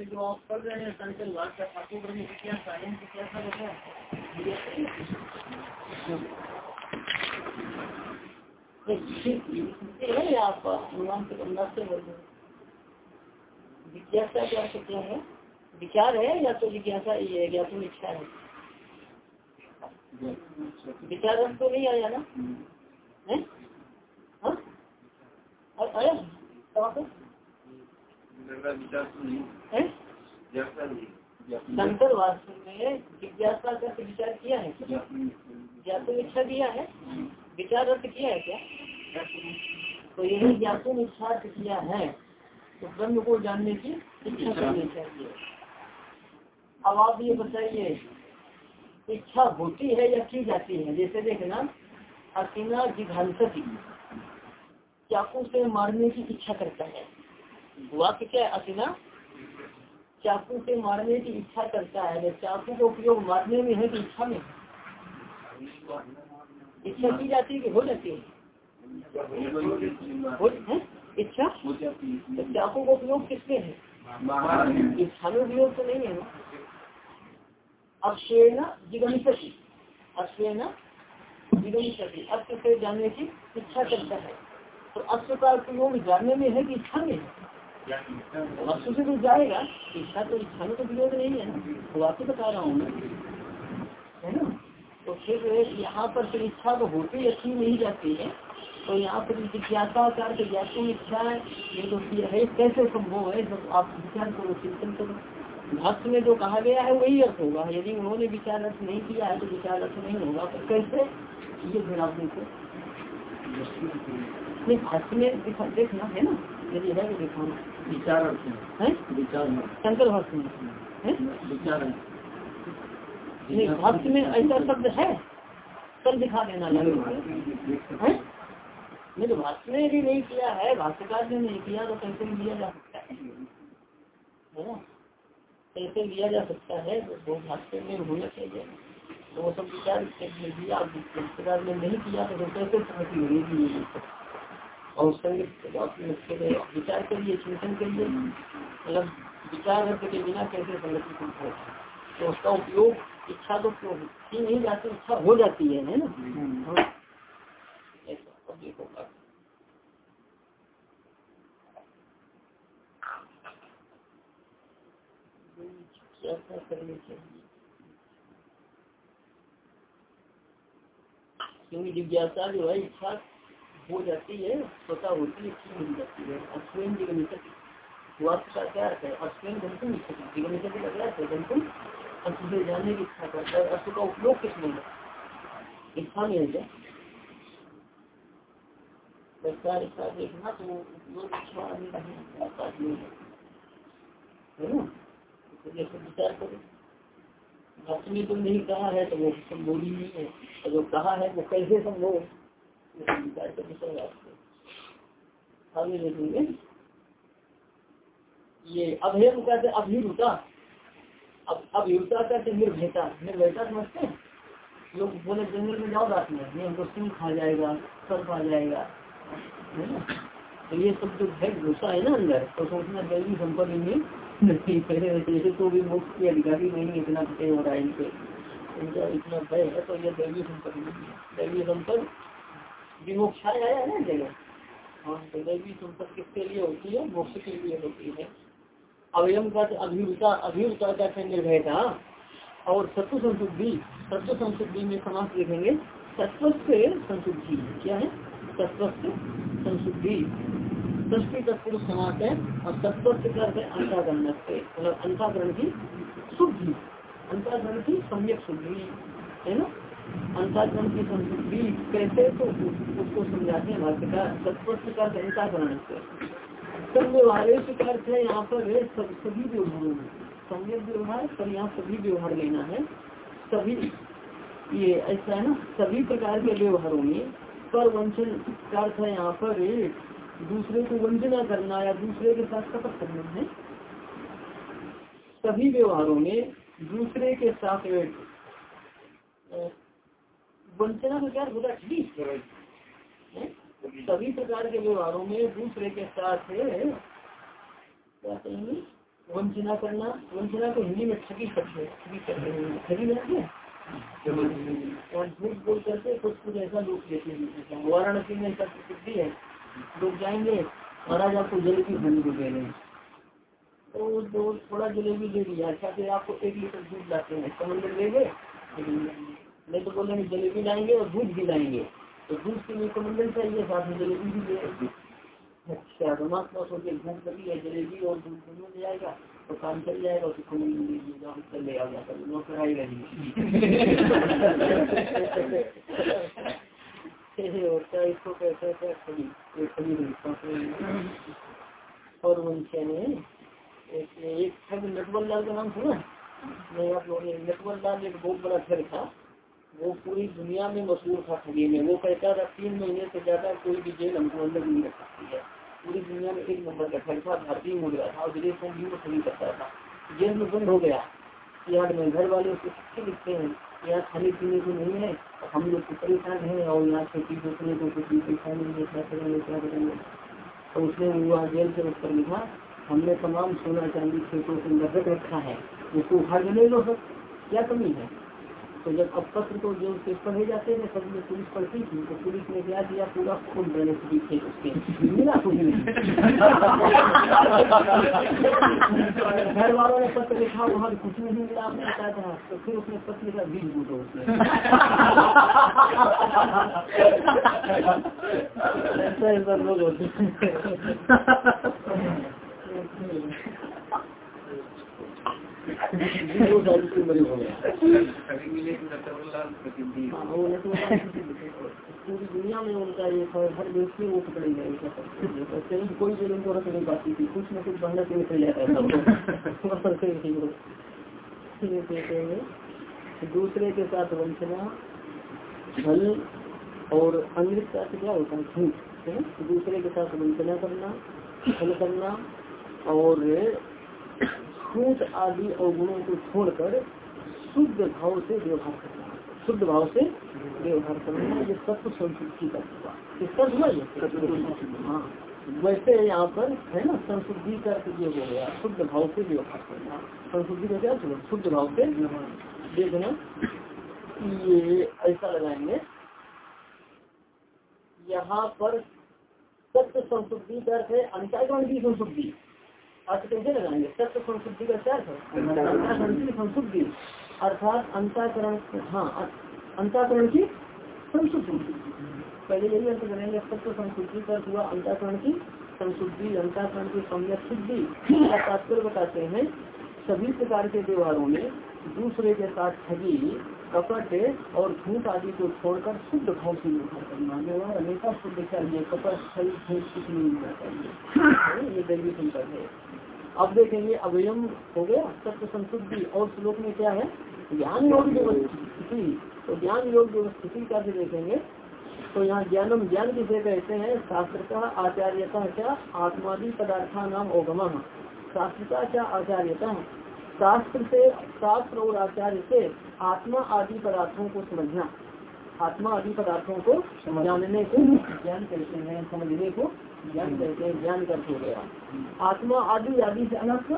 पे जो आप पढ़ रहे हैं संचल वाद का ठाकुर ब्रह्म विज्ञान सायन की क्या बताया आपका अनुमान के अंदाज से बोल जिज्ञासा क्या क्या है? विचार है या तो जिज्ञासा ये है या तो इच्छा है? विचार अर्थ तो नहीं आया ना? है? हाँ? आया? है शंकर वास्तव में जिज्ञासा का विचार किया है ज्ञातुम इच्छा किया है? विचार अर्थ किया है क्या? तो यही ज्ञातुम इच्छा किया है। तो ब्रह्म को जानने की इच्छा करनी चाहिए। अब आप ये बताइए, इच्छा होती है या की जाती है? जैसे देखना, असीना जिघांसती। चाकू से मारने की इच्छा करता है? वाक्य क्या है, असीना? चाकू से मारने की इच्छा करता है चाकू का उपयोग मारने में है कि इच्छा में। इच्छा की जाती है कि हो जाती है? इच्छा? तो चाकू का उपयोग किसके है? इच्छा में उपयोग तो नहीं है ना। अक्षेण जिगमिशति अक्षेण जिगमिशति अक्ष से जानने की इच्छा करता है। तो अक्ष का उपयोग जानने में है कि इच्छा में वस्तु से तो जाएगा इच्छा तो इच्छा में तो विरोध नहीं है। ना तो आपको बता रहा हूँ मैं, है ना? तो फिर यहाँ पर फिर इच्छा तो होती अच्छी नहीं जाती है। तो यहाँ पर जिज्ञासा कर ज्ञातुम इच्छा ये तो है कैसे संभव है? जब आप विचार करो, चिंतन करो। भक्त में जो कहा गया है, वही अर्थ होगा। यदि उन्होंने विचार अर्थ नहीं किया है तो विचार अर्थ नहीं होगा। तो कैसे? ये फिर आप देखो। भक्त में देखना, है ना? यदि है तो दिखाना विचार शंकर भक्त में। है? नहीं भक्त में ऐसा शब्द है। कल दिखा देना। है? नहीं तो भक्त ने भी नहीं किया है। भाष्यकार ने नहीं किया तो कैसे भी लिया जा सकता है? ना? कैसे लिया जा सकता है? वो भाष्य में होना चाहिए। तो वो सब विचार दिया। भाष्यकार ने नहीं किया तो कैसे समझ होगी? और विचार करिए चिंतन करिए मतलब विचार के बिना कैसे संगति संभव तो उसका उपयोग इच्छा तो की नहीं जाती इच्छा हो जाती है है ना? ऐसा अब देखो क्या करनी चाहिए क्योंकि जिज्ञासा जो है इच्छा हो जाती है, स्वतः होती है अच्छी मिल जाती है। अश्विन जिगमित वास्तव का क्या अर्थ है? है जानने की इच्छा करता है अर्थ का उपयोग किसमें है? है। देखना तो इच्छा नहीं है ना? तो विचार ने तुम नहीं कहा है तो वो संभव ही नहीं है। और जो कहा है, वो कैसे संभव आगे देखेंगे। ये अभयम कहते अभिरुता। अब अभिरुता कहते निर्भयता। निर्भयता समझते हैं? लोग बोले, जंगल में जाओ रात में। ये हमको सिंह खा जाएगा सर्प आ जाएगा। तो ये सब जो भय घुसा है ना अंदर तो सोचना दैवी संपत्ति में नहीं पहले जैसे तो भी मुक्त के अधिकारी नहीं इतना पते हो रहा है इनके। इनका इतना भय है तो ये दैवी संपत्ति नहीं है। दैवी संपत्ति विमोक्षा आया ना जगह? के है। अवयम का का निर्भयता और सत्व संशुद्धि सत्व संशुद्धि में समाज देखेंगे। सत्व से संशुद्धि, क्या है? सत्व से संशुद्धि दृष्टि तत्पुरुष समास है और तत्व से करते अंताकरण से। मतलब अंताकरण की शुद्धि। अंताकरण की सम्यक शुद्धि, है ना? अंताकरण की संशुद्धि कैसे तो उसको समझाते हैं भाष्यकार। तत्व का अंताकरण से सब व्यवहार अर्थ है, यहाँ पर सभी व्यवहारों में। सम्यक व्यवहार, पर यहाँ सभी व्यवहार लेना है। सभी, ये ऐसा है ना, सभी प्रकार के व्यवहारों में पर वंचन का अर्थ है यहाँ पर दूसरे को वंचना करना या दूसरे के साथ कपट करना है। सभी व्यवहारों में दूसरे के साथ वंचना का क्या होता है? सभी प्रकार के व्यवहारों में दूसरे के साथ वंचना करना वंचना को हिंदी में ठगी करते ठगी करते हैं। और झूठ बोल करके कुछ कुछ ऐसा लोग देते हैं। वाराणसी में ऐसा प्रसिद्धि है। लोग जाएँगे महाराज आपको जलेबी खाने को दे रहे हैं। तो दो थोड़ा जलेबी दे दिया। अच्छा फिर आपको एक लीटर दूध लाते हैं? समंदर ले गए? नहीं तो बोलेंगे जलेबी लाएँगे और दूध भी लाएँगे। तो दूध के लिए कमंडल चाहिए, साथ में जलेबी भी दे अच्छा परमात्मा सोचे भूख लगी है, जलेबी और दूध दोनों ले जाएगा तो काम चल जाएगा उसको कमंडल ले ले आ जाता नौकर आएगा ही। होता है इसको कहते हैं खड़ी खड़ी और ने एक ठग नटवर लाल का नाम सुना? नहीं, आप लोगों ने नटवर लाल एक बहुत बड़ा ठग था। वो पूरी दुनिया में मशहूर था ठगी में। वो कहता था, तीन महीने से ज़्यादा कोई भी जेल हमको अंदर नहीं रख सकती है। पूरी दुनिया में एक नंबर का ठग था भारतीय मुद्रा था और विदेश में भी वो ठगी करता था। जेल में बंद हो गया। यार में घर वाले उसको चिट्ठी लिखते हैं? यहाँ खाने पीने को नहीं है हम लोग को परेशान है और यहाँ खेती जोतने को कुछ भी पैसा नहीं है, क्या करेंगे क्या करेंगे? तो उसने वहाँ जेल से उत्तर लिखा, हमने तमाम सोना चांदी खेतों से नज़र रखा है। उसको उठा के ले लो सब क्या कमी है? तो जब अब पत्र को जो उसके पढ़े जाते हैं सब में पुलिस पढ़ती थी तो पुलिस ने क्या दिया पूरा खुद देने से थे उसके। मिला कुछ नहीं। घर वालों ने पत्र लिखा वहाँ कुछ नहीं मिला। आपने बताया था तो फिर उसने पत्र लिखा बीज बूटो ऐसा ऐसा लोग होते पूरी दुनिया में उनका ये हर देश में वो पकड़े गए कहीं कोई भी उनको रख नहीं पाती थी कुछ न कुछ बंदा से निकल जाता है दूसरे के साथ वंचना छल और अमृत का क्या होता है झूठ है दूसरे के साथ वंचना करना छल करना, और छूट आदि अवगुणों को छोड़कर शुद्ध भाव से व्यवहार करना। शुद्ध भाव से व्यवहार करना ये सत्व संस्कृति का हुआ। इसका हुआ। ये हाँ। वैसे यहाँ पर है ना संस्कृति का ये हो गया। शुद्ध भाव से व्यवहार करना। संस्कृति का क्या सुनो शुद्ध भाव से देखना ये ऐसा लगाएँगे। यहाँ पर सत्य संस्कृति का अर्थ है अंतर्गण की संस्कृति। अर्थ कैसे लगाएँगे। सत्य संशुद्धि का क्या संशुद्धि अर्थात अंताकरण हाँ अंताकरण की संशुद्धि। पहले यही अर्थ करेंगे सत्य संशुद्धि का हुआ अंताकरण की संशुद्धि। अंताकरण की सम्यक सिद्धि तात्पर्य बताते हैं। सभी प्रकार के व्यवहारों में दूसरे के साथ ठगी, कपट और झूठ आदि को छोड़कर शुद्ध भाव से व्यवहार करना व्यवहार हमेशा शुद्ध चाहिए कपट झूठ कुछ नहीं होना चाहिए ये दैवी संकट है। अब देखेंगे अवयम हो गया सत्य संशुद्धि। और श्लोक में क्या है? ज्ञान योग व्यवस्थिति। तो ज्ञान योग व्यवस्थिति का भी देखेंगे? तो यहाँ ज्ञानम ज्ञान किसे कहते हैं शास्त्र का आचार्यता क्या आत्मादि पदार्था नाम अवगम शास्त्र का क्या आचार्यता शास्त्र से शास्त्र और आचार्य से आत्मा आदि पदार्थों को समझना। आत्मा आदि पदार्थों को जानने को ज्ञान कहते हैं समझने को ज्ञान कहते हैं ज्ञान कर हो। गया आत्मा आदि आदि से अलग।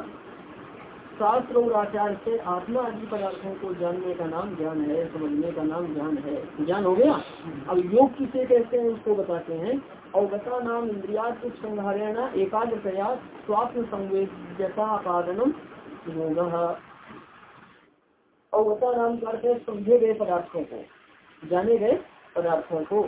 शास्त्र और आचार से आत्मा आदि पदार्थों को जानने का नाम ज्ञान है समझने का नाम ज्ञान है। ज्ञान हो गया? अब योग किसे कहते हैं उसको बताते हैं। अवगता नाम इंद्रिया संहारण एकाग्र प्रयास स्वास्थ्य संवेदता कारणम अवगता नाम करते समझे गए पदार्थों को, जाने गए पदार्थों को,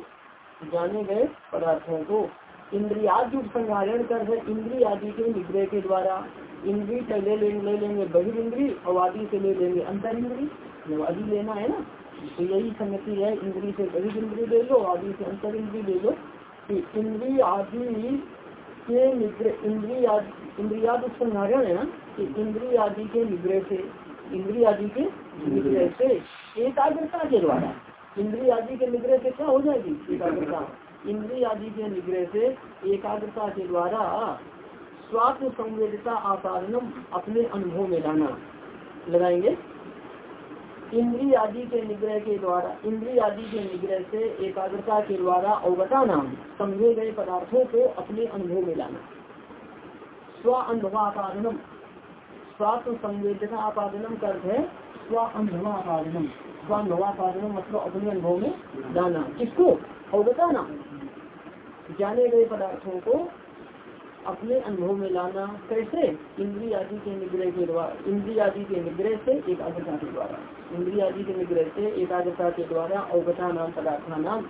जाने गए पदार्थों को। इंद्रियाद संहारण कर है इंद्री आदि के निग्रह के द्वारा, इंद्री से ले लेंगे ले लेंगे बहिर इंद्री और आदि से ले लेंगे अंतर इंद्री जब आदि लेना है ना तो यही संगति है, इंद्री से बहिर इंद्री ले लो, आदि से अंतर इंद्री ले लो। कि इंद्री आदि के निग्रह इंद्री इंद्रियाद संहारण है ना कि इंद्री आदि के निग्रह से इंद्री आदि के निग्रह से एकाग्रता के द्वारा इंद्री आदि के निग्रह से क्या हो जाएगी? एकाग्रता। इंद्री आदि के निग्रह से एकाग्रता के द्वारा स्वात्म संवेदता आकारणम अपने अनुभव में लाना। लगाएँगे? इंद्री आदि के निग्रह के द्वारा इंद्री आदि के निग्रह से एकाग्रता के द्वारा अवगता नाम समझे गए पदार्थों को अपने अनुभव में लाना। स्व अनुभवाकारणम स्वात्म संवेदना आपादनम कर है स्व अनुभवापादनम स्व अनुभवापादनम मतलब अपने अनुभव में लाना। किसको? और बताना जाने गए पदार्थों को अपने अनुभव में लाना। कैसे? इंद्रिय आदि के निग्रह के द्वारा। इंद्रिय आदि के निग्रह से एकाग्रता के द्वारा। इंद्रिय आदि के निग्रह से एकाग्रता के द्वारा अवगता नाम, पदार्था नाम,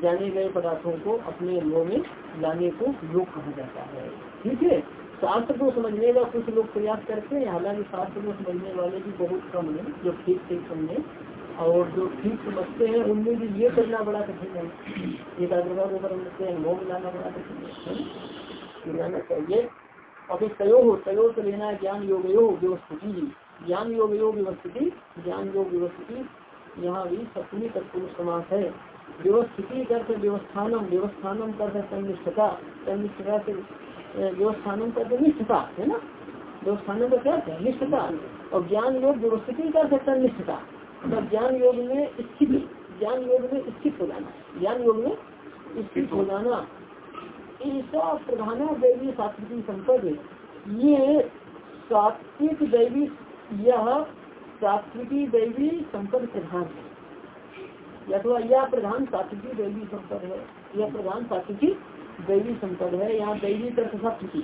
जाने गए पदार्थों को अपने अनुभव में लाने को योग कहा जाता है। ठीक है? शास्त्र को समझने का कुछ लोग प्रयास करते हैं, हालाँकि शास्त्र को समझने वाले भी बहुत कम है, जो ठीक ठीक समझे और जो ठीक समझते हैं, उनमें भी ये करना बड़ा कठिन है। एकाग्रता को समझते हैं अनुभव मिलाना बड़ा कठिन है। मिलाना चाहिए। और फिर तयो हो तयो से लेना है ज्ञान योग योग व्यवस्थिति। ज्ञान योग योग व्यवस्थिति, ज्ञान योग व्यवस्थिति, यहाँ भी सप्तमी तत्पुरुष समास है। व्यवस्थिति करते व्यवस्थानम व्यवस्थानम संनिष्ठता। संनिष्ठता से व्यवस्थानम करते निष्ठता है ना? व्यवस्थानम का क्या है? निष्ठता और ज्ञान योग व्यवस्थिति कर सकता है निष्ठता मतलब ज्ञान योग में स्थिति ज्ञान योग में स्थित हो जाना। ज्ञान योग में स्थित हो जाना। ईसा प्रधाना दैवी सात्विकी संपद ये सात्विक दैवी, यह सात्विकी दैवी संपद प्रधान है। अथवा यह प्रधान सात्विकी दैवी संपद है यह प्रधान सात्विकी दैवी संपद है यहाँ दैवी सात्विकी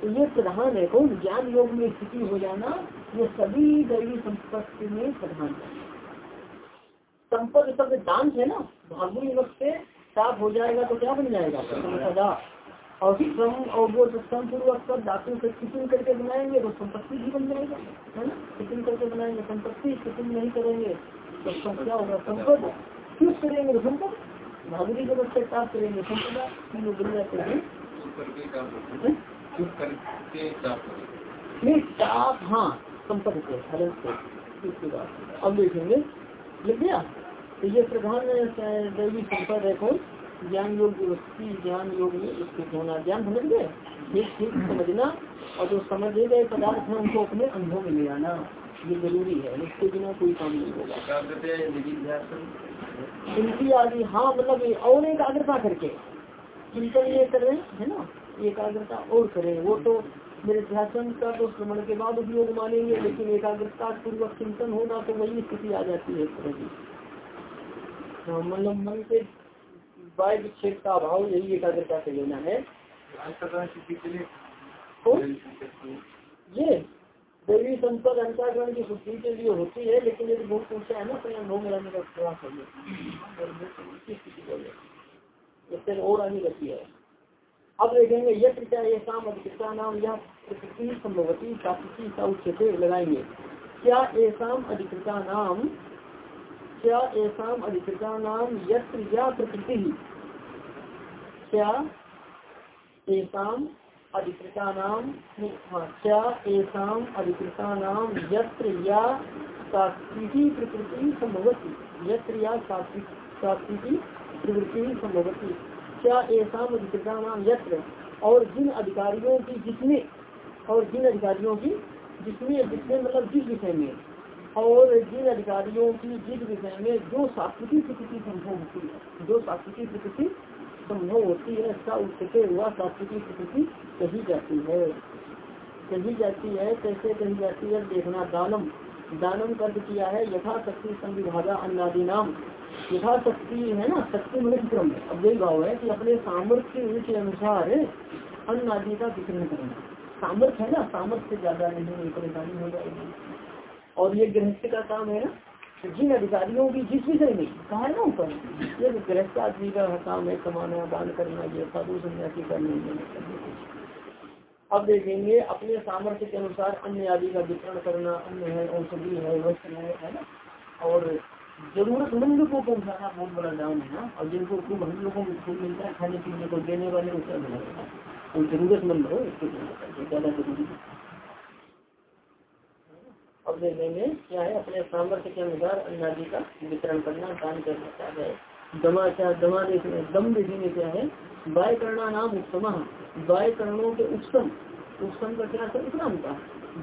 तो ये प्रधान है, कौन? ज्ञान योग में स्थिति हो जाना, ये सभी दैवी संपत्ति में प्रधान है। संपद दान है ना भागु युवक से साफ़ हो जाएगा तो क्या बन जाएगा? सदा। और श्रम और वो श्रम पूर्वक कर धातु से किचन करके बनाएँगे तो संपत्ति भी बन जाएगा, है ना? किचन करके बनाएँगे, संपत्ति किचन नहीं करेंगे तो क्या होगा? संपद। क्यों करेंगे? तो भागुरी जब से प्राप्त करेंगे जाते हैं? ताप हाँ। संपद हलन से अब देखेंगे लग गया? तो ये प्रधान दैवी संपद है कौन? ज्ञान योग व्यवस्थी ज्ञान योग में स्थित होना ज्ञान समझ गए? ठीक ठीक समझना। और जो समझ गए पदार्थ है उनको अपने अनुभव में ले आना। ये ज़रूरी है इसके बिना कोई काम नहीं होगा। इंद्री आदि हाँ मतलब और एकाग्रता करके चिंतन ये करें है ना? एकाग्रता और करें। वो तो मेरे ध्यान का तो श्रमण के बाद उपयोग मानेंगे लेकिन एकाग्रता पूर्वक चिंतन होना तो वही स्थिति आ जाती है इस तरह की। हाँ, मतलब मन के वाय विक्षेप का अभाव यही एकाग्रता से लेना है। तो ये? देवी संपद अंतरण की शुद्धि के लिए होती है, लेकिन यदि बहुत ऊँचा है ना तो नौ मिलाने का प्रयास है और आनी रहती है। अब देखेंगे, यह क्या ये काम अधिकता नाम, यह प्रकृति संभवती, प्राकृति का उच्चते लगाएँगे। क्या ऐसा अधिकृता नाम, क्या ऐसा अधिकृता नाम, यत्र या प्रकृति? क्या ऐसा अधिकृता नाम क्या अधिकृता नाम यत्र? और जिन अधिकारियों की जिसमें, और जिन अधिकारियों की जिसमें जिसमें मतलब जिस विषय में? और जिन अधिकारियों की जिस विषय में जो सात्विकी प्रकृति संभव होती है, जो सात्विकी प्रकृति संभव होती है ऐसा उससे हुआ सात्विकी प्रकृति कही जाती है। कही जाती है, कैसे कही जाती है? देखना दानम। दानम कर्ज किया है, यथाशक्ति संविभागा अन्नादि नाम। यथाशक्ति है ना, शक्ति मिलित क्रम। अब यही भाव है कि अपने सामर्थ्य के अनुसार अन्न आदि का वितरण करना। सामर्थ्य है ना, सामर्थ्य से ज़्यादा नहीं परेशानी हो जाएगी। और ये गृहस्थ का काम है ना जिन अधिकारियों की जिस विषय में कहा ना ऊपर ये गृहस्थ आदमी का काम है, कमाना दान करना ये साधु सन्यासी का नहीं अब देखेंगे, अपने सामर्थ्य के अनुसार अन्य आदि का वितरण करना, अन्य है, औषधि है, वस्त्र है है ना? और जरूरतमंद को पहुंचाना बहुत बड़ा दाम है ना? और जिनको खूब हम लोगों को खूब मिलता है खाने पीने को देने वाले को क्या मिलेगा कोई जरूरतमंद हो इसको ज़्यादा ज़रूरी है अब देखेंगे क्या है? अपने सामर्थ्य के अनुसार अन्नादि का वितरण करना, दान कर सकता है? दमा क्या दमा देखने दम देखेंगे क्या है? वाय करना नाम उत्तम। वाय करणों के उत्तम। उत्तम का क्या है उपरामता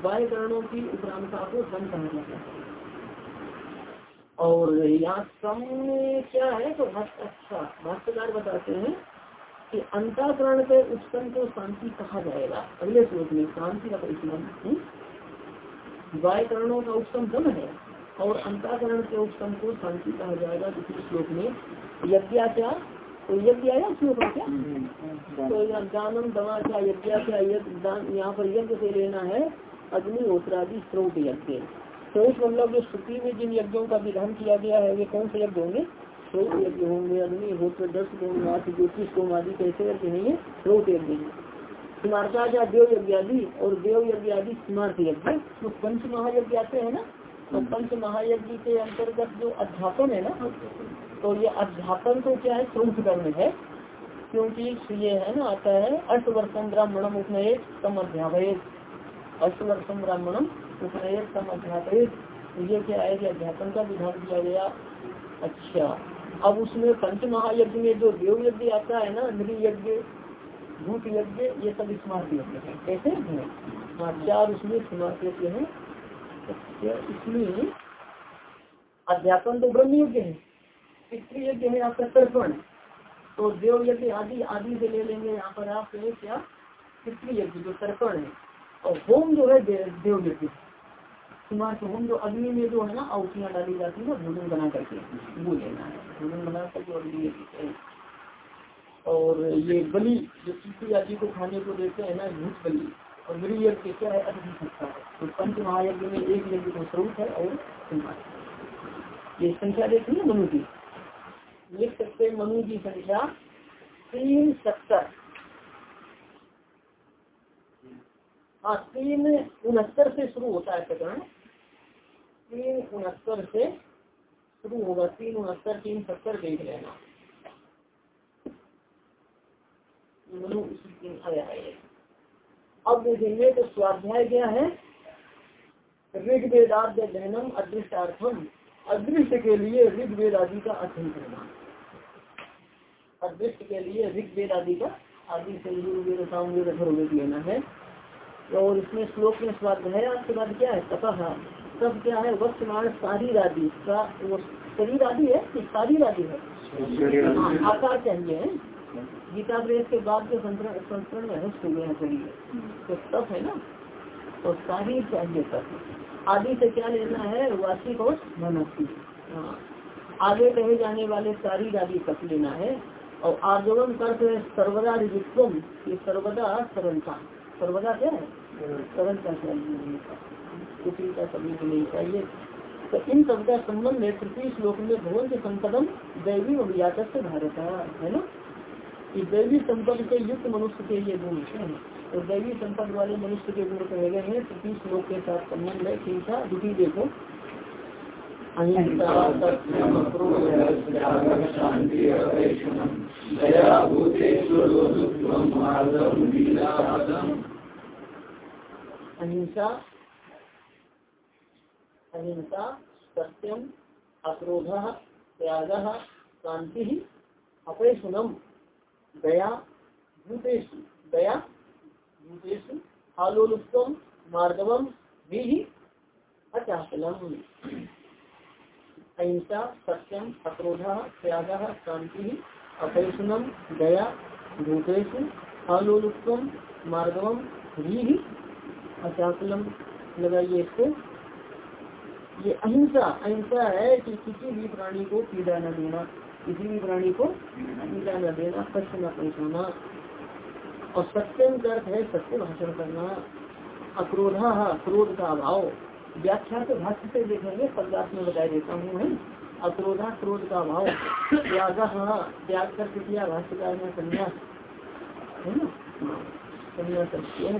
वाय करणों की उपरामता को कहा जाता है। और यहाँ सम क्या है? तो अच्छा भाष्यकार बताते हैं कि अंताकरण के उत्तम को शांति कहा जाएगा। अगले श्लोक में शांति का परिश्रम वायकरणों का उपसम दम है और अंताकरण के उपसम को शांति कहा जाएगा दूसरे श्लोक में। यज्ञाचार तो यज्ञ आया श्लोक में क्या? तो दानम दमा क्या यज्ञ क्या यज्ञ यहाँ पर यज्ञ से लेना है अग्निहोत्रादि स्रोत यज्ञ। स्रोत मतलब जो श्रुति में जिन यज्ञों का विधान किया गया है, वे कौन से यज्ञ होंगे? स्रोत यज्ञ होंगे, अग्निहोत्र दस गोमात ज्योतिष गोम आदि, कैसे यज्ञ नहीं है? स्रोत यज्ञ। स्मारका क्या देव यज्ञ आदि और देव यज्ञ आदि स्मार्थ यज्ञ। तो पंच महायज्ञ आते हैं ना? तो पंच महायज्ञ के अंतर्गत जो अध्यापन है ना तो ये अध्यापन तो क्या है? श्रुंख करने है। क्योंकि ये है ना आता है अष्टवर्षम ब्राह्मणम उपनय तम अध्यापक अष्टवर्षम ब्राह्मणम उपनय तम अध्यापक ये क्या है कि अध्यापन का विधान किया गया। अच्छा। अब उसमें पंच महायज्ञ में जो देव यज्ञ आता है ना नृ यज्ञ भूत यज्ञ, ये सब स्मार्ट यज्ञ है। कैसे? है, चार उसमें स्मार्ट यज्ञ है। इसमें अध्यापन तो ब्रह्म यज्ञ है, पितृ यज्ञ है, आपका तर्पण। तो देव यज्ञ आदि आदि से ले लेंगे, यहाँ पर आप क्या? पितृ यज्ञ, जो तर्पण है। और होम जो है देव यज्ञ। कुमार होम जो अग्नि में जो है ना औषियाँ डाली जाती है ना भोजन बना करके। वो लेना है। भोजन बना करके और और ये बलि, जो किसी आदि को खाने को देते हैं ना, भूत बलि। और मेरी यज्ञ क्या है अग्नि सकता है। तो पंच महायज्ञ में एक यज्ञ तो स्वरूप है और ये संख्या देखिए मनु की लिख सकते मनु की संख्या तीन सत्तर। हाँ तीन उनहत्तर से शुरू होता है प्रकरण। तीन उनहत्तर से शुरू होगा। तीन उनहत्तर, तीन सत्तर देख लेना। मनु आया है। अब देखेंगे तो स्वाध्याय क्या है। ऋग्वेदाद्य अध्ययनम अदृष्टार्थम। अदृश्य के लिए ऋग्वेद आदि का अध्ययन करना। अदृश्य के लिए ऋग्वेद आदि का आदि से लेना है। और इसमें श्लोक में स्वाध्याय के बाद क्या है? तपह तब क्या है? वर्तमान शारीर आदि का वो शरीर आदि है कि शारीर आदि है हाँ, आकार चाहिए। गीता प्रेस के बाद के संस्करण में हस्त हुए हैं। तो तप है ना? तो शारीर चाहिए तप। आदि से क्या लेना है? वार्षिक और मनसी हाँ। आगे कहे जाने वाले सारी आदि तप लेना है। और आर्जवन करते सर्वदा रिजित्वम ये सर्वदा सरलता। सर्वदा क्या है? सरलता चाहिए। का सभी को नहीं चाहिए। तो इन सब का संबंध है, तृतीय श्लोक में भगवान के संपदम दैवी अभिजात से भारत, है ना? कि दैवी संपद के युक्त मनुष्य के ये गुण है। तो दैवी संपद वाले मनुष्य के गुण कहे गए हैं तृतीय श्लोक के साथ संबंध है था द्वितीय देखो। अहिंसा अहिंसा सत्यम अक्रोध त्याग शांति अपरेशनम दया, भूतेषु दया, भूतेषु आलोलुप्तम मार्गवम भी अचाचलम अहिंसा सत्यम अक्रोध, त्याग शांति अपैषणम दया, भूतेषु आलोलुप्तम मार्गवम भी अचाचलम लगाइए इसको। ये अहिंसा अहिंसा है कि किसी भी प्राणी को पीड़ा न देना। किसी भी प्राणी को पीड़ा न देना कष्ट न पहुँचाना। और सत्यम अर्थ है, सत्य भाषण करना। अक्रोधा क्रोध का अभाव। व्याख्या के भाष्य से देखेंगे, पदार्थ में बता देता हूँ है अक्रोधा क्रोध का अभाव। त्याग त्याग कर किया भाष्यकार में संन्यास। है ना? संन्यास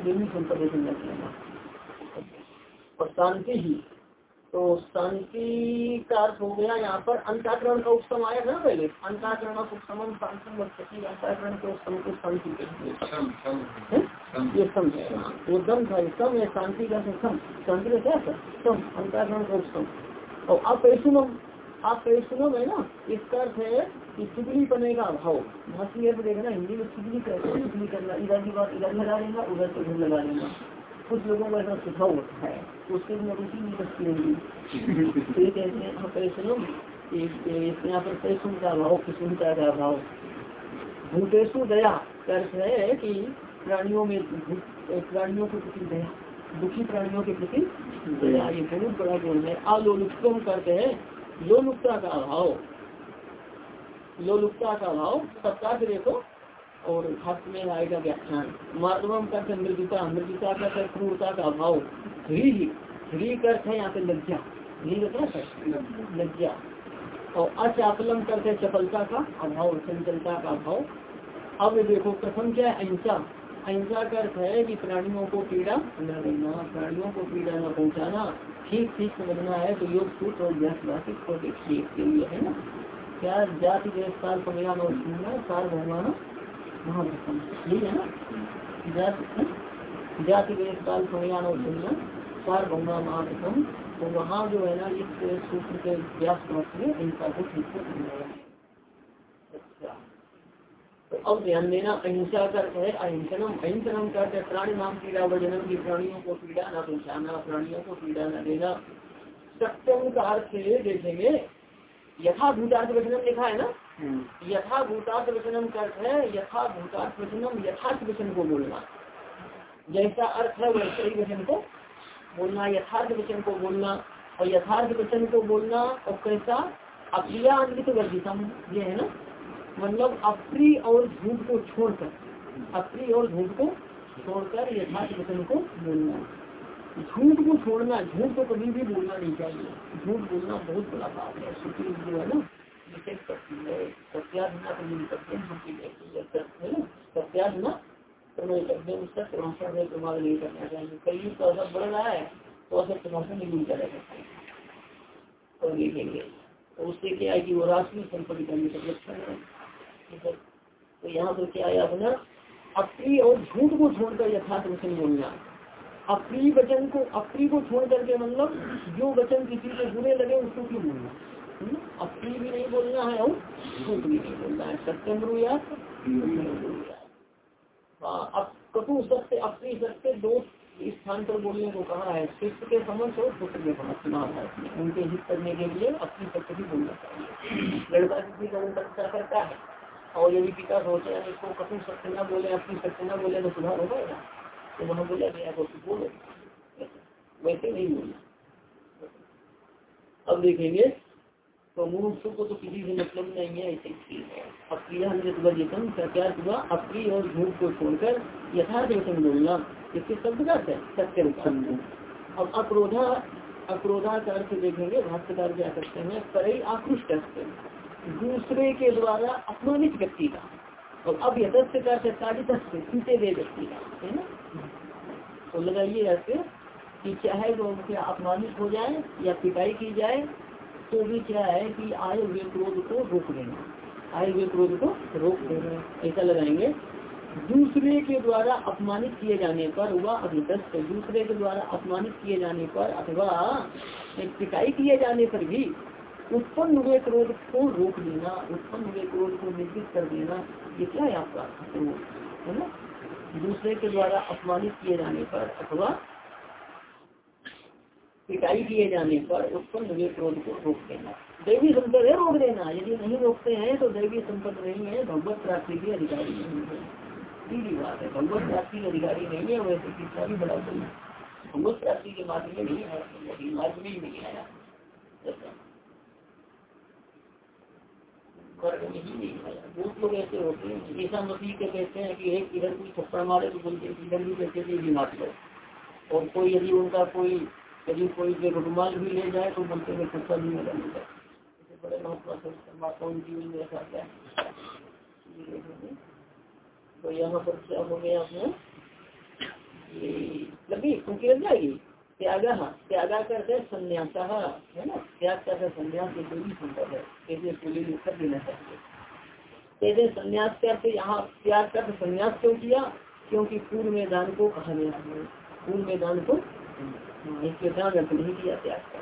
देवी संन्यास लेना। और शांति ही तो शांति का अर्थ हो गया यहाँ पर अंताकरण का उपसम आया था ना पहले? अंताकरण उपसमन शांति अंताकरण के उपसम को शांति ये सम है। वो दम था सम है शांति का सम। शांति का क्या था? सम अंताकरण का उपसम। और अपैसुनम अपैसुनम है ना? इसका अर्थ है कि चुगली करने का अभाव। भाषी देखना हिंदी में चुगली करना इधर की बात इधर लगा लेगा उधर से उधर लगा लेना कुछ लोगों का ऐसा सुझाव होता है, उसके लिए रुचि नहीं रखती होगी तो यहाँ पर पैसुन का अभाव किस्मता का अभाव। भूतेशु दया अर्थ है कि प्राणियों में प्राणियों के प्रति दया, दुखी प्राणियों के प्रति दया, ये बहुत बड़ा गुण है। अलोलुप्तम करते हैं लोलुप्ता का अभाव। लोलुप्ता का अभाव सबका देखो और हाथ में आएगा व्याख्यान। माधवम करते मृदुता मृदुता करते क्रूरता का अभाव। ह्री ह्री करते हैं यहाँ पे लज्जा। ह्री है लज्जा। और अचापलम करते चपलता का अभाव, चंचलता का अभाव। अब देखो, प्रथम क्या है? अहिंसा। अहिंसा का अर्थ है कि प्राणियों को पीड़ा न देना प्राणियों को पीड़ा न पहुंचाना। ठीक ठीक समझना है तो योग सूत्र और व्यासवासिक को देखिए। है ना? क्या जाति पगयान और सुनना भगवान ठीक है ना जाति देश काल पगयान और सुनना सार भगवान महाभ्रतम तो वहाँ जो है ना इस सूत्र के व्यास में अहिंसा को ठीक से समझाया अच्छा तो अब ध्यान देना अहिंसा कर है अहिंसनम अहिंसनम करते प्राणी नाम पीड़ा वजनम की प्राणियों को पीड़ा न पहुँचाना प्राणियों को पीड़ा न देना सत्यम का अर्थ देखेंगे यथा भूतार्थ वचनम लिखा है ना हम्म। यथा भूतार्थ वचनम का अर्थ है, यथा भूतार्थ वचनम यथार्थ वचन को बोलना। जैसा अर्थ है वैसे ही वचन को बोलना यथार्थ वचन को बोलना और यथार्थ वचन को बोलना और कैसा? अप्रिया अंकित वर्जितम, ये है ना? मतलब अप्रिय और झूठ को छोड़कर अप्रिय और झूठ को छोड़कर यथार्थ वचन को बोलना। झूठ को छोड़ना, झूठ को कभी भी बोलना नहीं चाहिए। झूठ बोलना बहुत बड़ा बात है है ना? विशेष करती है कभी नहीं करते हैं उसका में प्रमाण नहीं करना चाहिए कई तो असर बढ़ रहा है तो असर प्रभाषण नहीं तो उससे क्या है कि वो राष्ट्रीय संपत्ति करने का लक्षण है तो यहाँ पर क्या है अपना अप्रिय और झूठ को छोड़कर यथार्थ वचन बोलना। अप्रिय वचन को अप्रिय को छोड़ करके मतलब जो वचन किसी को बुरे लगे उसको क्यों बोलना? हम्म? अप्रिय भी नहीं बोलना है, और झूठ भी नहीं बोलना है। सत्यम या हाँ। अब कटु सत्य अप्रिय सत्य दो स्थान पर बोलने को कहा है। शिष्य के समझ और पुत्र के समझ है। उनके हित करने के लिए अपनी सत्य भी बोलना चाहिए। लड़का किसी करता है, और यदि पिता सोचे हैं इसको कठिन सत्य न बोले, अपनी सत्य न बोले तो सुधार हो ना तो वहाँ बोला गया तो बोलो। वैसे नहीं बोले अब देखेंगे तो मुमुक्षु को तो किसी से मतलब नहीं है ऐसे अप्रिया वर्जितम क्या हुआ अप्रिय और झूठ को छोड़कर यथार्थ वचन बोलना इसके शब्द का सत्य अब अक्रोधा अक्रोधा का अर्थ देखेंगे भाष्यकार क्या करते हैं पर आकृष्ट दूसरे के द्वारा अपमानित व्यक्ति का। और अब यथस्थ का ताड़ित पीते गए व्यक्ति का है ना? तो लगाइए ऐसे कि चाहे वो अपमानित हो जाए या पिटाई की जाए तो भी क्या है कि आए हुए क्रोध को रोक देना। आए हुए क्रोध को रोक देना। ऐसा लगाएँगे। दूसरे के द्वारा अपमानित किए जाने पर वह अभिदस्त दूसरे के द्वारा अपमानित किए जाने पर अथवा पिटाई किए जाने पर भी उत्पन्न हुए क्रोध को रोक देना, उत्पन्न हुए क्रोध को निश्चित कर देना, ये क्या है आपका? क्रोध, है ना? दूसरे के द्वारा अपमानित किए जाने पर अथवा पिटाई किए जाने पर उत्पन्न हुए क्रोध को रोक देना दैवी संपद है रोक देना, यदि नहीं रोकते हैं तो दैवी संपद नहीं है, भगवत प्राप्ति के अधिकारी नहीं है। सीधी बात है, भगवत प्राप्ति के अधिकारी नहीं है, वैसे कितना भी बड़ा कोई भगवत प्राप्ति के मार्ग में नहीं है मार्ग में नहीं आया ही नहीं आया। बहुत लोग ऐसे होते हैं ऐसा मसीह के कहते हैं कि एक इधर कोई थप्पड़ मारे तो बोलते इधर भी कहते थे भी मार लो। और कोई यदि उनका कोई यदि कोई रुमाल भी ले जाए तो बोलते हैं नहीं मिला। मिलता बड़े महत्व जीवन में ऐसा क्या तो यहाँ पर क्या हो गया आपने? लगी क्योंकि लग जाएगी। त्याग, त्यागा करते संन्यास, है ना? त्याग करते संन्यास संभव है। कैसे देना चाहिए। कैसे संन्यास करते, यहाँ त्याग कर संन्यास क्यों किया? क्योंकि पूर्व मैदान को कहा गया है। पूर्व मैदान को इसके दान अर्थ नहीं किया त्याग कर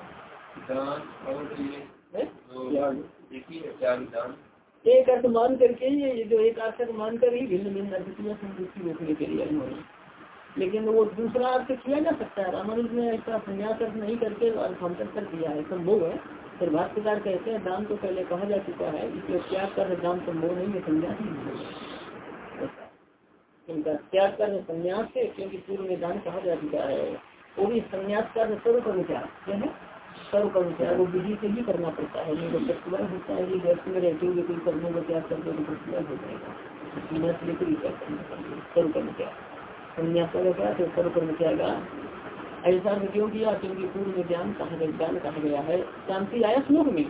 एक अर्थ मान करके ये जो एक अर्थ मान कर ही भिन्न भिन्न अर्थ किया संतुष्टि रोकने के लिए उन्होंने लेकिन वो दूसरा अर्थ किया जा सकता है। रामानुज ने ऐसा संन्यास अर्थ नहीं करके अर्थांतर कर दिया है संभव है। फिर भाष्यकार कहते हैं दान तो पहले कहा जा चुका है इसलिए त्याग कर दान संभव नहीं है संन्यास नहीं इनका त्याग कर संन्यास से क्योंकि पूर्व में दान कहा जा चुका है। वो भी संन्यास का सर्व कर्म क्या है। सर्व कर्म क्या वो विधि से भी करना पड़ता है। नहीं तो प्रतिबंध होता है कि व्यक्ति में रहते हुए कोई कर्मों का त्याग कर दो तो प्रतिबंध हो जाएगा। संन्यास लेकर ही। संन्यास का क्या है सर्व कर्म क्या ऐसा क्यों किया? क्योंकि पूर्व में ज्ञान कहा गया, ज्ञान कहा गया है। शांति आया श्लोक में।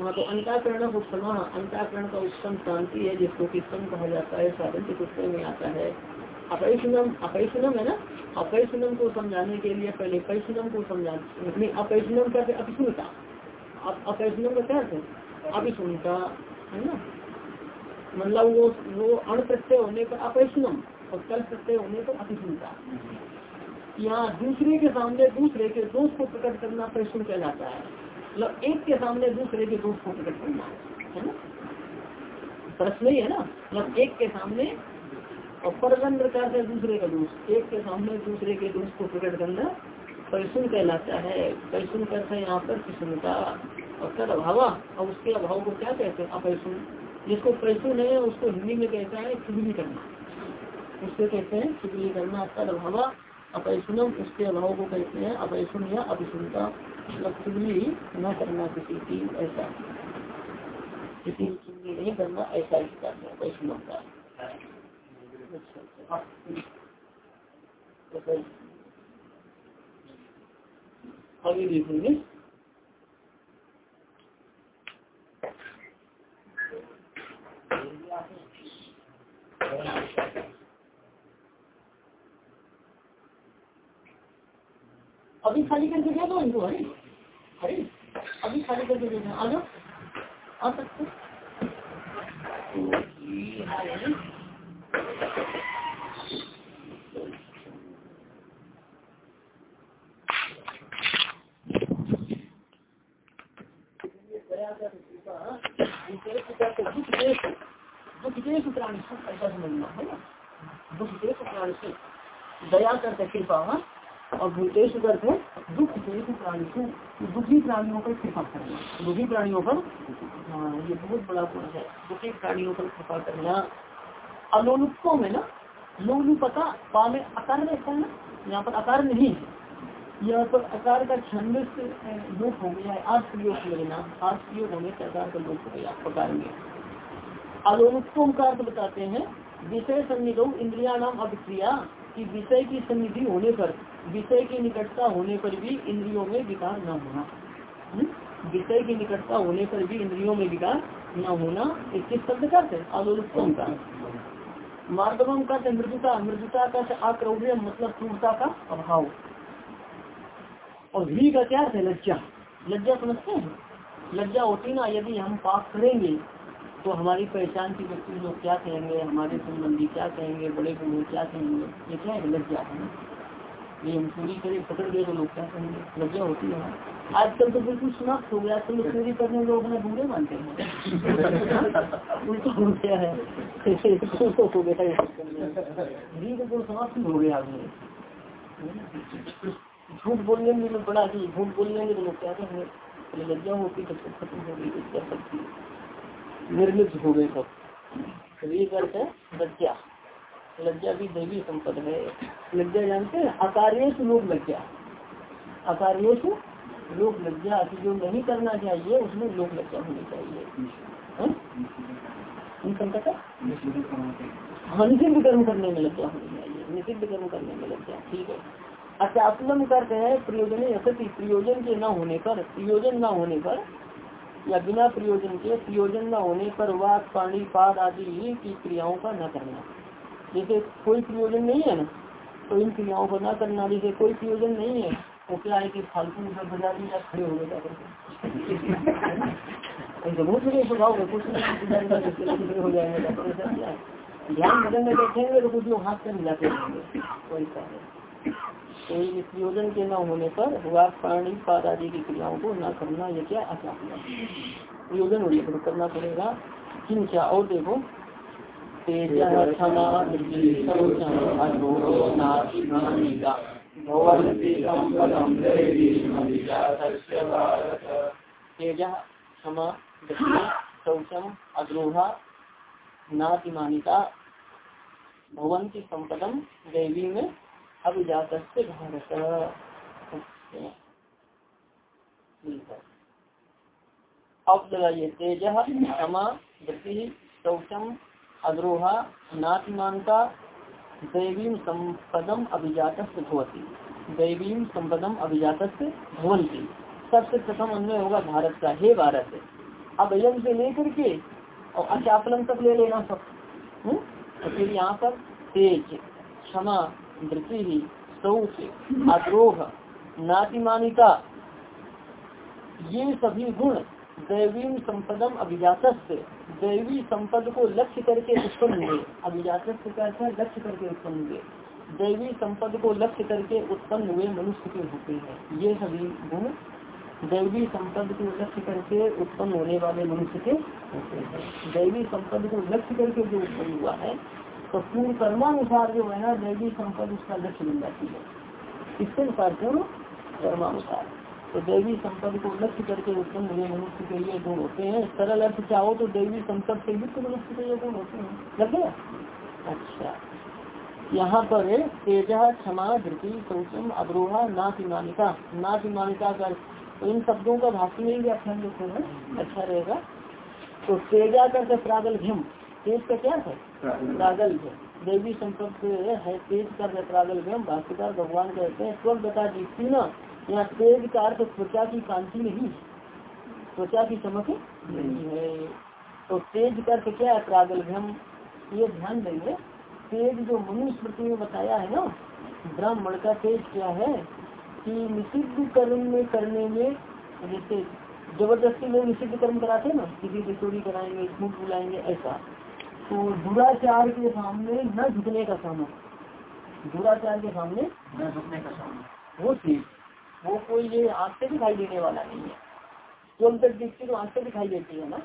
वहाँ तो अंताकरण उत्तम अंताकरण का उत्तम शांति है, जिसको कि सम कहा जाता है, साधन के पुस्तक में आता है। अपैसुनम अपैसुनम है ना? अपैसुनम को समझाने के लिए पहले पैसुनम को समझा नहीं अपैसुनम करते अपिसुनता अपैसुनम का क्या है? अपिसुनता है ना? मतलब वो वो अण प्रत्यय होने पर अपैसुनम और कल प्रत्यय होने पर अपिसुनता यहाँ दूसरे के सामने दूसरे के दोष को प्रकट करना पैसुन कहलाता है। मतलब एक के सामने दूसरे के दोष को प्रकट करना, है ना? प्रश्न ही है ना? मतलब एक के सामने और परगन प्रकार से दूसरे का दोष एक के सामने दूसरे के दोष को प्रकट करना पैसुन कहलाता है। पैसुन करते हैं यहाँ पर किस्मता और कर अभाव। और उसके अभाव को क्या कहते हैं? अपैसुन जिसको पैसुन है, उसको हिंदी में कहता है चुगली करना। उससे कहते हैं चुगली करना, कर अभाव अपैसुनम उसके अभाव को कहते हैं अपैसुन या अभिसुनता मतलब चुगली न करना किसी की ऐसा। किसी की चुगली नहीं करना, ऐसा ही इसका वैष्णव का। अभी देखेंगे अभी खाली करके दे दो इनको, अरे। अरे, अभी खाली करके दे दो। आ जाओ। आ सकते दया करते कृपा और भूतेश करते दुख देश प्राणी से दुखी प्राणियों पर कृपा करना दुखी प्राणियों पर हाँ ये बहुत बड़ा गुण है। दुखी प्राणियों पर कृपा करना। अलोलुपो में ना लोलुपता पा में आकार रहता है ना, यहाँ पर आकार नहीं है। यहाँ पर आकार का छंद लोप हो गया है आज प्रयोग लेना आज प्रयोग होने से आकार का लोप हो गया प्रकार में। अलोलुपम का अर्थ बताते हैं, विषय सन्निधो इंद्रिया नाम अभिक्रिया, की विषय की सन्निधि होने पर, विषय की निकटता होने पर भी इंद्रियों में विकार न होना। विषय की निकटता होने पर भी इंद्रियों में विकार न होना किस शब्द का आलोलुपम का। मार्दवम का मृदुता मृदुता का अक्रौर्य मतलब क्रूरता का अभाव। और भी का क्या है? लज्जा। लज्जा समझते हैं? लज्जा होती ना, यदि हम पाप करेंगे तो हमारी पहचान की व्यक्ति लोग क्या कहेंगे? हमारे संबंधी क्या कहेंगे? बड़े बुढ़े क्या कहेंगे? ये क्या है? लज्जा है ये हम चोरी करें पकड़ गए तो लोग क्या कहेंगे? लज्जा होती है आजकल तो बिल्कुल समाप्त हो गया, आजकल तो चोरी करने लोग अपने बूढ़े मानते हैं। उल्टा हो गया है। हो तो समाप्त हो गया झूठ बोलने में लोग बड़ा कि झूठ बोलने में तो लोग क्या कहेंगे? लज्जा होती तो खत्म हो गई सकती निर्मित हो गए सब। सभी करते लज्जा। लज्जा भी दैवी संपद है। लज्जा जानते हैं? अकार्यश लोग लज्जा। अकार्यश लोग लज्जा जो नहीं करना चाहिए, उसमें लोग लज्जा होनी चाहिए। संकट निषिद्ध कर्म करने में लज्जा होनी चाहिए। निषिद्ध कर्म करने में लज्जा, ठीक है। अपलम करते हैं प्रयोजन प्रयोजन के न होने पर, प्रयोजन न होने पर, या बिना प्रयोजन के प्रयोजन न होने पर वाक पानी, पाद आदि की क्रियाओं का न करना। जैसे कोई प्रयोजन नहीं है ना। तो इन क्रियाओं को न करना जैसे कोई प्रयोजन नहीं है। वो क्या है कि फालतू उधर बाज़ार में खड़े हो गए बहुत स्वभाव है, कुछ हो जाएँगे ध्यान भजन में बैठेंगे तो कुछ लोग हाथ से मिलाते रहेंगे तो इस प्रयोजन के न होने पर वाक प्राणी पाद आदि की क्रियाओं को न करना, ये क्या आचार्य प्रयोजन होने पर करना पड़ेगा। किन क्या और देखो तेज क्षमा शौचम अद्रोहा नातिमानिता भवंती संपदम देवी में अभिजात भारत। अब लगाइए तेज, क्षमा वृत्ति शौचम अद्रोहा नातिमानता दैवीम संपदम अभिजात भवती। दैवीम संपदम अभिजात भवंती सबसे प्रथम अन्वय होगा भारत का। हे भारत, अब यम से लेकर के और अचापलन तक ले लेना सब। हम्म? तो फिर यहाँ पर तेज, क्षमा वृत्ति शौच अद्रोह नातिमानिता, ये सभी गुण दैवी संपदम अभिजात दैवी संपद को लक्ष्य करके उत्पन्न हुए। अभिजात का लक्ष्य करके उत्पन्न हुए। दैवी संपद को लक्ष्य करके उत्पन्न हुए मनुष्य के होते हैं। ये सभी गुण दैवी संपद को लक्ष्य करके उत्पन्न होने वाले मनुष्य के होते हैं। दैवी संपद को लक्ष्य करके जो उत्पन्न हुआ है तो पूर्ण कर्मानुसार जो है ना, दैवी संपद उसका लक्ष्य बन जाती है। इसके अनुसार कर्मानुसार। तो देवी संपद को लक्ष्य करके उत्पन्न हुए मनुष्य के लिए गुण होते हैं। सरल अर्थ चाहो तो देवी संपद से युक्त मनुष्य के लिए गुण होते हैं। लग गया? अच्छा। यहाँ पर तेजा क्षमा धृति शौचम अवरोहा नातिमानिका नातिमानिका कर तो इन शब्दों का भाषण में व्याख्यान जो है। अच्छा रहेगा। तो तेजा कर प्रागल भीम तेज का क्या है? प्रागल देवी संपद है तेज कर प्रागल भीम भाष्यकार भगवान कहते हैं स्वर्ग बता दीप्ति ना यहाँ तेज का अर्थ त्वचा की कांति नहीं त्वचा की चमक नहीं है। तो तेज का अर्थ क्या है प्रागल हम ये ध्यान देंगे। तेज जो मनुस्मृति में बताया है ना ब्राह्मण का तेज क्या है कि निषिद्ध कर्म में करने में जैसे ज़बरदस्ती लोग निषिद्ध कर्म कराते ना किसी की चोरी कराएँगे झूठ बुलाएँगे ऐसा। तो दुराचार के सामने न झुकने का सामना दुराचार के सामने न झुकने का सामना वो चीज़। वो कोई ये आँख से दिखाई देने वाला नहीं है। जो तक दिखती तो आँख से दिखाई देती है ना।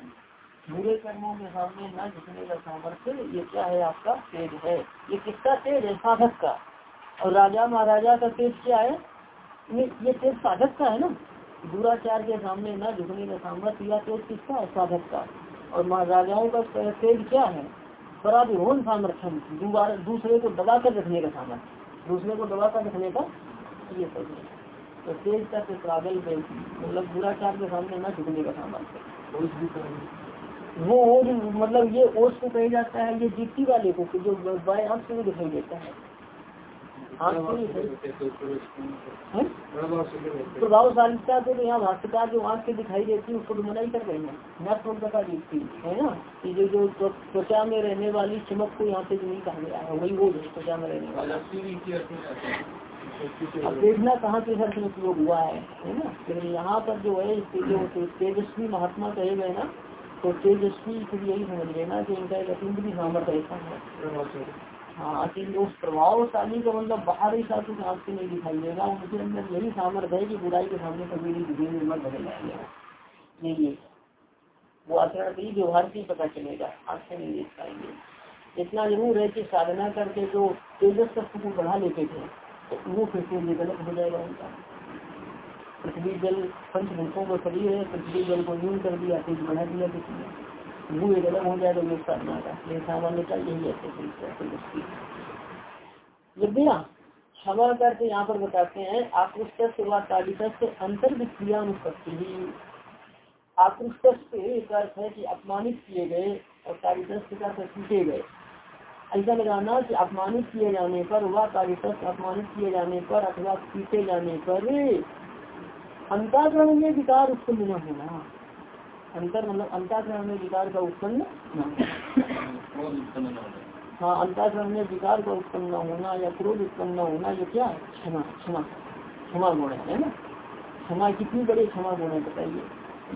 बुरे कर्मों के सामने न झुकने का सामर्थ्य ये क्या है आपका? तेज है। ये किसका तेज है? साधक का। और राजा महाराजा का तेज क्या है? ये तेज साधक का है ना। दुराचार के सामने न झुकने का सामर्थ्य या तेज किसका है? साधक का। और महाराजाओं का तेज क्या है? पराधिरोन सामर्थ्यम दूसरे को दबा कर रखने का सामर्थ्य। दूसरे को दबा कर रखने का ये सब है। तो तेज का तो प्रागल मतलब दुराचार के सामने न झुकने का सामान वो ओज मतलब ये ओस को कहा जाता है, ये दीप्ति वाले को जो बाएँ आँख से दिखाई देता है। प्रभावशालिता को तो यहाँ भाष्यकार जो आँख से दिखाई देती है, उसको तो मना कर रहे हैं। न का दीप्ति है ना? कि जो जो त्वचा में रहने वाली चमक को यहाँ से नहीं कहा गया है, वही वो त्वचा में रहने वाला अब देखना कहाँ किस अर्थ में प्रयोग हुआ है है ना? लेकिन यहाँ पर जो है तेजस्वी महात्मा कहे गए ना तो तेजस्वी फिर यही समझ लेना कि इनका एक अतिद्री सामर्थ्य ऐसा है। हाँ अतिद्र उस प्रभावशाली का मतलब बाहरी साधु का आपसे नहीं दिखाई देगा उनके अंदर यही सामर्थ्य है कि बुराई के सामने कभी नहीं मत बदल जाएगा वो आचरण भी व्यवहार से पता चलेगा आपसे नहीं देख पाएँगे। इतना ज़रूर है कि साधना करके जो तेजस तत्व को बढ़ा लेते थे वो फिर से गलत हो जाएगा उनका। पृथ्वी जल पंचभूतों का शरीर है पृथ्वी जल को न्यून कर दिया, तेज बढ़ा दिया किसी ने। वो एक अलग हो जाएगा योग साधना का ये सामान्यता यही है विद्या क्षमा करके यहाँ पर बताते हैं, आकृष्ट व से अंतर विक्रिया अनुपत्ति ही आकृष्ट से एक अर्थ है कि अपमानित किए गए और तालित का टूटे गए। ऐसा लगाना कि अपमानित किए जाने पर, वह कार्य अपमानित किए जाने पर, अथवा पीटे जाने पर। अंताकरण में विकार उत्पन्न न होना। अंतर मतलब अंताकरण में विकार का उत्पन्न हाँ अंताकरण में विकार का उत्पन्न न होना या क्रोध उत्पन्न न होना, ये क्या? क्षमा क्षमा। क्षमा गुण है ना? क्षमा कितनी बड़ी क्षमा गुण है, बताइए।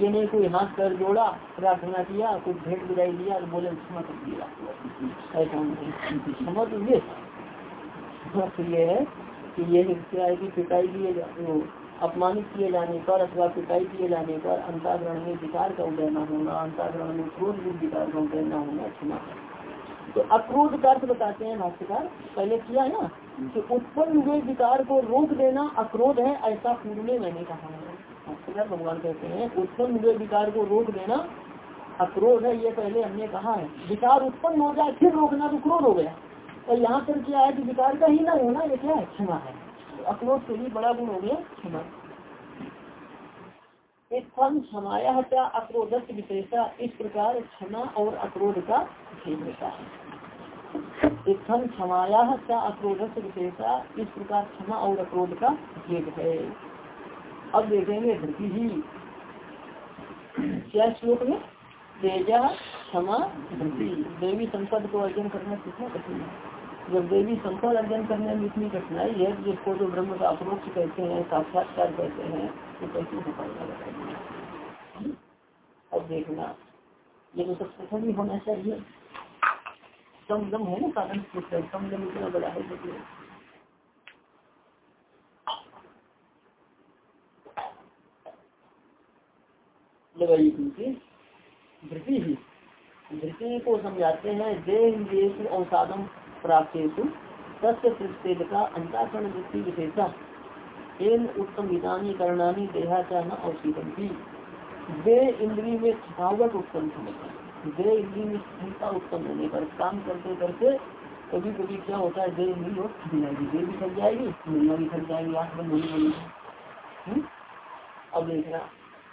ये कोई हाथ कर जोड़ा, प्रार्थना किया कुछ भेंट बुराई लिया और बोले, क्षमा कर दिया। ऐसा नहीं ये ये है कि ये क्या है कि पिटाई किए अपमानित किए जाने पर अथवा पिटाई किए जाने पर अंताग्रहण में विकार का उदय न होना अंताग्रहण में क्रोध रूप विकार का उदय न होना, क्षमा तो अक्रोध का अर्थ बताते हैं भाष्यकार, पहले किया है ना कि उत्पन्न हुए विकार को रोक देना अक्रोध है, ऐसा पूर्व मैंने कहा है। भगवान कहते हैं, उत्पन्न हुए विकार को रोक देना अक्रोध है, ये पहले हमने कहा है। विकार उत्पन्न हो जाए, फिर रोकना तो क्रोध हो गया। और यहाँ पर क्या है कि विकार का ही ना होना, ये क्या है? क्षमा है। अक्रोध के लिए बड़ा गुण हो गया, क्षमा। फल क्षमाया क्या अक्रोध विशेषा इस प्रकार क्षमा और अक्रोध का भेद होता है। क्षमाया क्या अक्रोध विशेषा इस प्रकार क्षमा और अक्रोध का भेद है। अब देखेंगे धरती ही क्या श्लोक में? तेजा क्षमा धरती। देवी संपद को अर्जन करना कितना कठिन है। जब देवी संपद अर्जन करने में इतनी कठिनाई है जिसको जो ब्रह्म का अप्रोक्ष कहते हैं, साक्षात्कार कहते हैं तो कैसे हो पाएगा? अब देखना। ये तो सब प्रथम ही होना चाहिए। कम दम है ना साधन कम दम इतना बड़ा है लगाइए क्योंकि धृति ही। धृति को समझाते हैं, देह इंद्रिय अवसादन प्राप्त तस्य प्रतिषेध का अंताकरण वृत्ति विशेषा एन उत्तम विधानी, करणानी देहाचा न अवशीतन भी दे इंद्री में थकावट उत्पन्न होने पर दे इंद्री में स्थिरता उत्पन्न होने पर काम करते करते कभी कभी क्या होता है दे इंद्री और थक जाएगी। दे भी थक जाएगी दुनिया भी थक जाएगी, आँख बंद होने वाली हम्म? अब देखना।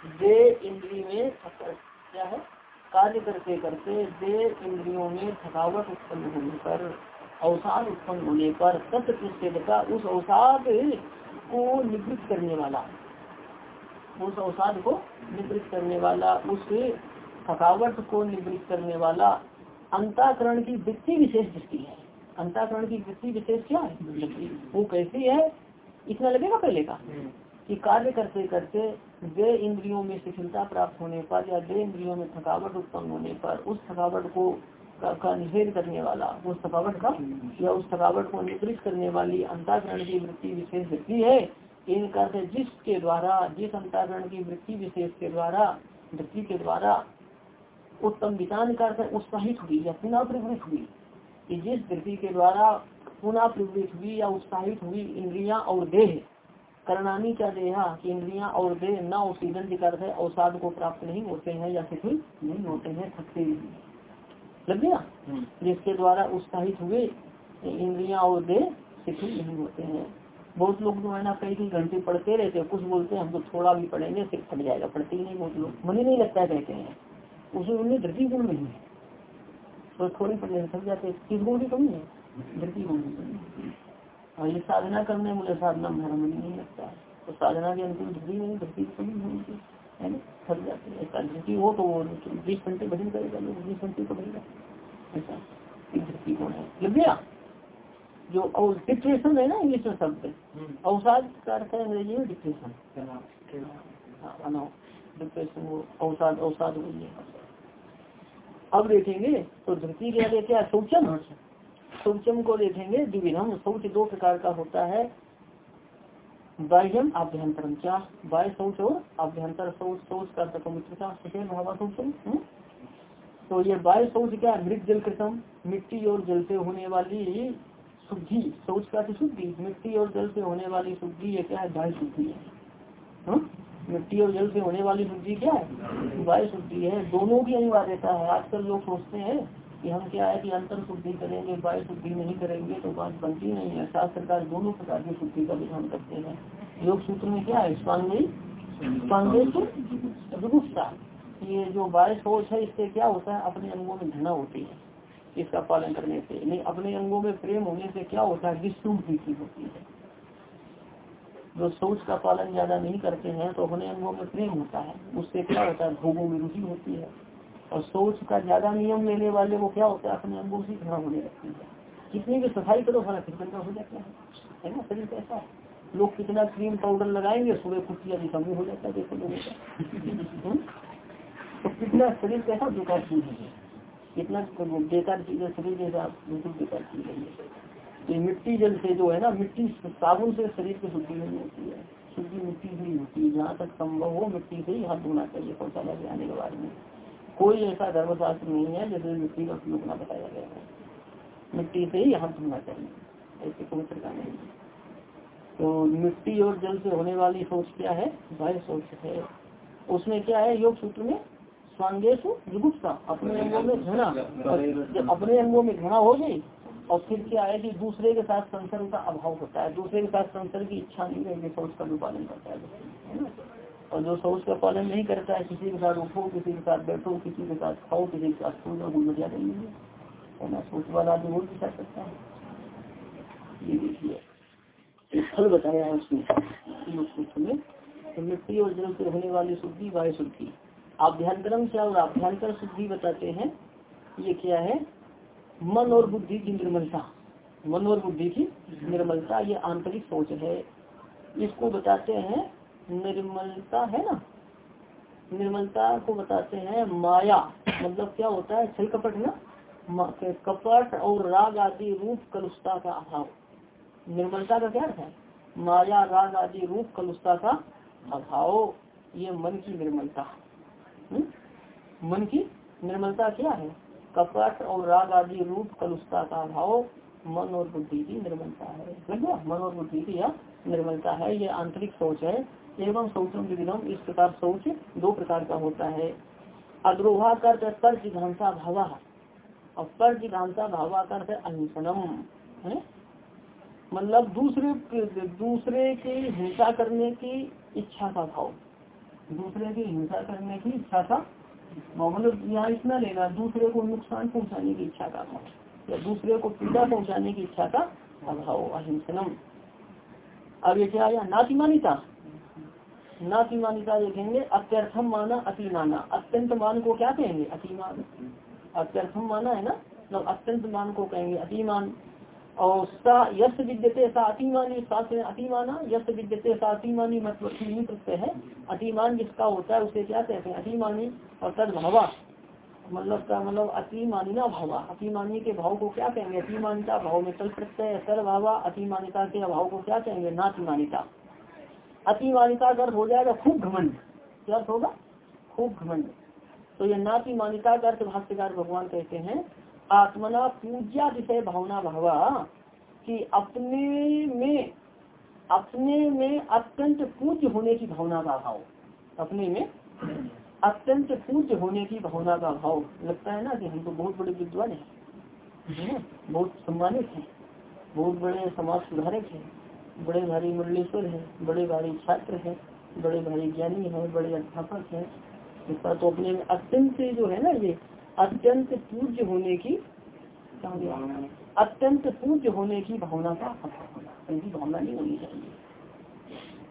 दे इंद्री में क्या है? कार्य करते करते दे इंद्रियों में थकावट उत्पन्न होने पर अवसाद उत्पन्न होने पर तत्व का उस अवसाद को निवृत्त करने वाला उस अवसाद को निवृत्त करने वाला उस थकावट को निवृत्त करने वाला अंताकरण की वृत्ति विशेष दृष्टि है। अंताकरण की वृत्ति विशेष क्या है? वो कैसी है? इतना लगेगा पहले का? कि कार्य करते करते वे इंद्रियों में शिथिलता प्राप्त होने पर या वे इंद्रियों में थकावट उत्पन्न होने पर उस थकावट को का, निषेध करने वाला उस थकावट का या उस थकावट को निवृत्त करने वाली अंताकरण की वृत्ति विशेष वृत्ति है। इनका जिसके द्वारा जिस अंताकरण की वृत्ति विशेष के द्वारा वृत्ति के द्वारा उत्तम विधान का उत्साहित हुई या पुनः प्रवृत्त हुई। कि जिस वृत्ति के द्वारा पुनः प्रवृत्त हुई या उत्साहित हुई इंद्रिया और देह करणानी क्या देहा कि इंद्रिया और देह न ऑक्सीजन के अर्थ है अवसाद को प्राप्त नहीं होते हैं या शिथिल नहीं होते हैं थकते लग गया? हम्म। जिसके द्वारा उत्साहित हुए इंद्रिया और दे शिथिल नहीं होते हैं। बहुत लोग जो है ना कई कई घंटे पढ़ते रहते हैं कुछ बोलते हैं हम तो थोड़ा भी पढ़ेंगे सिर फट जाएगा पढ़ते ही नहीं बहुत लोग। मन ही नहीं लगता है कहते हैं। उसमें उन्हें धरती गुण नहीं है? तो थोड़ी पढ़ने से थक जाते हैं। किस गुण की कमी है? धरती गुण और ये साधना करने मुझे साधना मेरा मन नहीं लगता। है तो साधना की अंतिम धरती नहीं की कमी होनी है ना? थक जाते हैं ऐसा हो तो वो बीस घंटे भजन करेगा लोग बीस घंटे पढ़ेगा ऐसा धरती कौन है। लग गया? जो और डिप्रेशन है ना इंग्लिश में शब्द। अवसाद का अर्थ है अंग्रेज़ी में डिप्रेशन डिप्रेशन वो अवसाद अवसाद है। अब देखेंगे तो धरती के आगे क्या शौचम शौचम को देखेंगे, द्विविधम। शौच दो प्रकार का होता है। बाह्यम आभ्यंतरम क्या बाह्य शौच और आभ्यंतर शौच शौच का भावा शौचम हम्म? तो ये बाह्य शौच क्या मृत जल कृतम। मिट्टी और जल से होने वाली शुद्धि। शौच का शुद्धि। मिट्टी और जल से होने वाली शुद्धि ये क्या है? बाह्य शुद्धि है। हाँ? मिट्टी और जल से होने वाली शुद्धि क्या है? बाह्य शुद्धि है। दोनों की अनिवार्यता है। आजकल लोग सोचते हैं कि हम क्या है कि अंतर शुद्धि करेंगे बाह्य शुद्धि नहीं करेंगे तो बात बनती नहीं है। सात सरकार दोनों प्रकार की शुद्धि का विधान करते हैं। योग सूत्र में क्या है? स्वांगी जुगुप्ता ये जो बाह्य सोच है, इससे क्या होता है? अपने अंगों में घृणा होती है। इसका पालन करने से। नहीं, अपने अंगों में प्रेम होने से क्या होता है? प्रीति होती है। जो सोच का पालन ज़्यादा नहीं करते हैं तो अपने अंगों में प्रेम होता है। उससे क्या होता है? भोगों में रुचि होती है। और सोच का ज़्यादा नियम लेने वाले को क्या होता है? अपने अंगों से घृणा होने लगती है। कितनी भी सफ़ाई करो हमारा फिर गंदा हो जाता है। है ना? शरीर कैसा लोग कितना क्रीम पाउडर लगाएँगे, सुबह कुछ आदि कमी हो जाता है जैसे लोगों का। हम्म? तो कितना शरीर कैसा? बेकार चीज़ है। कितना बेकार चीज़ है, शरीर जैसा बिल्कुल बेकार चीज़ है। ये मिट्टी जल से जो है ना, मिट्टी साबुन से शरीर की शुद्धि नहीं होती है। शुद्धि मिट्टी से ही होती है। जहाँ तक संभव हो, मिट्टी से ही हाथ धोना चाहिए शौचालय आने के बाद में। कोई ऐसा धर्मशास्त्र नहीं है जैसे मिट्टी का उपयोग न बताया गया है। मिट्टी से ही हाथ धोना चाहिए ऐसे पवित्र का नहीं तो मिट्टी और जल से होने वाली सोच क्या है? बाह्य सोच है। उसमें क्या है? योग सूत्र में स्वांगेश जुगुप्सा अपने अंगों में घृणा। जब अपने अंगों में घृणा हो गई, और फिर क्या है कि दूसरे के साथ संसर्ग का अभाव होता है। दूसरे के साथ संसर्ग की इच्छा नहीं रहेगी शौच का भी पालन करता है। और जो शौच का पालन नहीं करता है, किसी के साथ उठो, किसी के साथ बैठो, किसी के साथ खाओ, किसी के साथ सो जाओ गुजरिया नहीं है। ना सोच वाला आदमी वो भी कर सकता है। ये देखिए फल बताया है उसमें तो मिट्टी और जल से होने वाली शुद्धि वायु शुद्धि। आभ्यंतरम से और आभ्यंतर शुद्धि बताते हैं ये क्या है? मन और बुद्धि की निर्मलता। मन और बुद्धि की निर्मलता, ये आंतरिक सोच है। इसको बताते हैं निर्मलता है ना? निर्मलता को बताते हैं माया। मतलब क्या होता है? छल कपट ना? कपट और राग आदि रूप कलुषता का अभाव। निर्मलता का क्या है? माया, राग आदि रूप कलुषता का अभाव। ये मन की निर्मलता हम्म? मन की निर्मलता क्या है? कपट और राग आदि रूप कलुषता का अभाव। मन और बुद्धि की निर्मलता है। मन और बुद्धि की यह निर्मलता है। ये आंतरिक सोच है। एवं शौचम विविधम इस प्रकार शौच दो प्रकार का होता है। अग्रोहा कर पर जिघांसा भावा और पर जिघांसा भावा कर है मतलब दूसरे दूसरे की हिंसा करने की इच्छा का भाव, दूसरे की हिंसा करने की इच्छा का मतलब यहाँ इतना लेना, दूसरे को नुकसान पहुँचाने की इच्छा का भाव, या दूसरे को पीड़ा पहुँचाने की इच्छा का अभाव अहिंसनम। अब ये क्या आया? नातिमानिता। नातिमानिता देखेंगे, अत्यर्थम माना अति माना अत्यंत मान को क्या कहेंगे? अतिमान अत्यर्थम माना है ना? तो अत्यंत मान को कहेंगे अतिमान और सा यश विद्यते, सा अतिमानी शास्त्र अतिमाना यश विद्यते, सा अतिमानी मतलब है अतिमान जिसका होता है, उसे क्या कहते हैं? अतिमानी और तद भावा मतलब का मतलब अतिमानिना भावा। अतिमानी के भाव को क्या कहेंगे? अतिमानिता भाव में तल प्रत्यय सर भावा अतिमानिता के अभाव को क्या कहेंगे? नातिमानिता अतिमानिता का अर्थ हो जाएगा, खूब घमंड। क्या अर्थ होगा? खूब घमंड। तो ये नातिमानिता का अर्थ भाष्यकार भगवान कहते हैं, आत्मना पूजा विषय भावना भावा, कि अपने में अपने में अत्यंत पूज्य होने की भावना का भाव। अपने में अत्यंत पूज्य होने की भावना का भाव। लगता है ना कि हम तो बहुत बड़े विद्वान हैं? बहुत सम्मानित हैं। बहुत बड़े समाज सुधारक हैं। बड़े भारी मुरलीश्वर है, बड़े भारी छात्र है, बड़े भारी ज्ञानी है, बड़े अध्यापक है। इसका तो अपने अत्यंत जो है ना ये, अत्यंत पूज्य होने की अत्यंत पूज्य होने की भावना का अभाव होना भावना नहीं होनी चाहिए।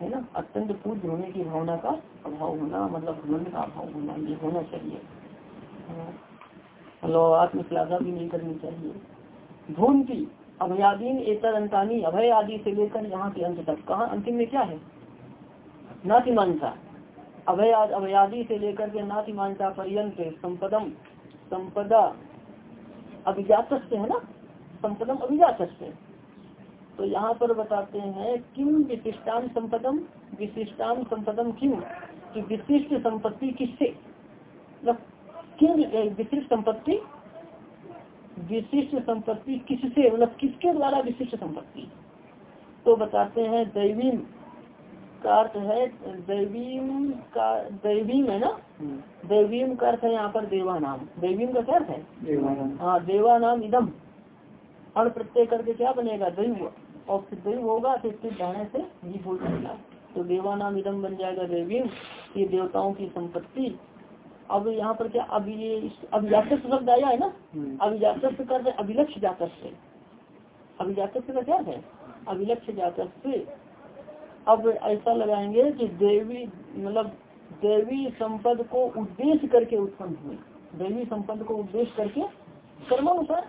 है ना? अत्यंत पूज्य होने की भावना का अभाव होना मतलब घमंड का अभाव होना, ये होना चाहिए। मतलब आत्मश्लाघा भी नहीं करनी चाहिए। धूमती अभयादीन एतर अंतानी अभय आदि से लेकर यहाँ के अंत तक। कहा? अंतिम में क्या है? नातिमानता अभय अभयादि से लेकर के नातिमानता पर्यंत संपदम, संपदा अभिजात है ना? संपदम अभिजात तो यहाँ पर बताते हैं, किम विशिष्टान संपदम? विशिष्टान संपदम क्यों कि विशिष्ट संपत्ति किससे? मतलब किम विशिष्ट संपत्ति विशिष्ट संपत्ति किससे मतलब किसके द्वारा विशिष्ट संपत्ति? तो बताते हैं दैवीम का अर्थ है दैवीम का दैवीम है ना? हम्म। दैवीम का अर्थ है यहाँ पर देवा नाम दैवीम का क्या अर्थ है? हाँ देवा नाम इदम। अण प्रत्यय करके क्या बनेगा? दैव। और फिर दैव होगा फिर फिर जाने से जी हो जाएगा। तो देवा नाम इदम बन जाएगा दैवीम। ये देवताओं की संपत्ति। अब यहाँ पर क्या अब ये अभिजात शब्द आया है ना? हम्म। अभिजात कर अभिलक्ष जात से। अभिजात का क्या है? अभिलक्ष जात से। अब ऐसा लगाएँगे कि देवी मतलब देवी संपद को उद्देश्य करके उत्पन्न हुए देवी संपद को उद्देश्य करके कर्मानुसार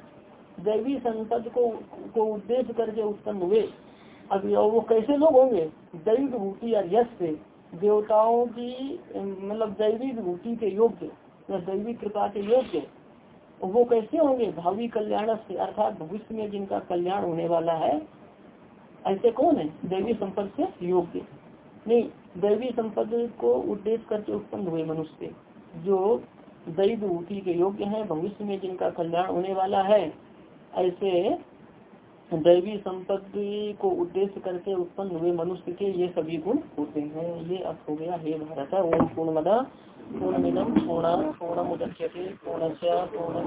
देवी संपद को को उद्देश्य करके उत्पन्न हुए। अब वो कैसे लोग होंगे? दैविक भूति या यश से। देवताओं की मतलब दैवी विभूति के योग्य, या दैवी कृपा के योग्य, वो कैसे होंगे? भावी कल्याण से, अर्थात भविष्य में जिनका कल्याण होने वाला है, ऐसे कौन है? दैवी संपद से योग्य। नहीं, दैवी संपद को उद्देश्य करके उत्पन्न हुए मनुष्य, जो दैव ऊटी के योग्य हैं, भविष्य में जिनका कल्याण होने वाला है, ऐसे दैवी संपत्ति को उद्देश्य करके उत्पन्न हुए मनुष्य के ये सभी गुण होते हैं। ये अर्थ हो गया हे भारत। ओम पूर्ण मदा पूर्ण मिलम पूर्ण पूर्ण मुदच्यते पूर्ण पूर्ण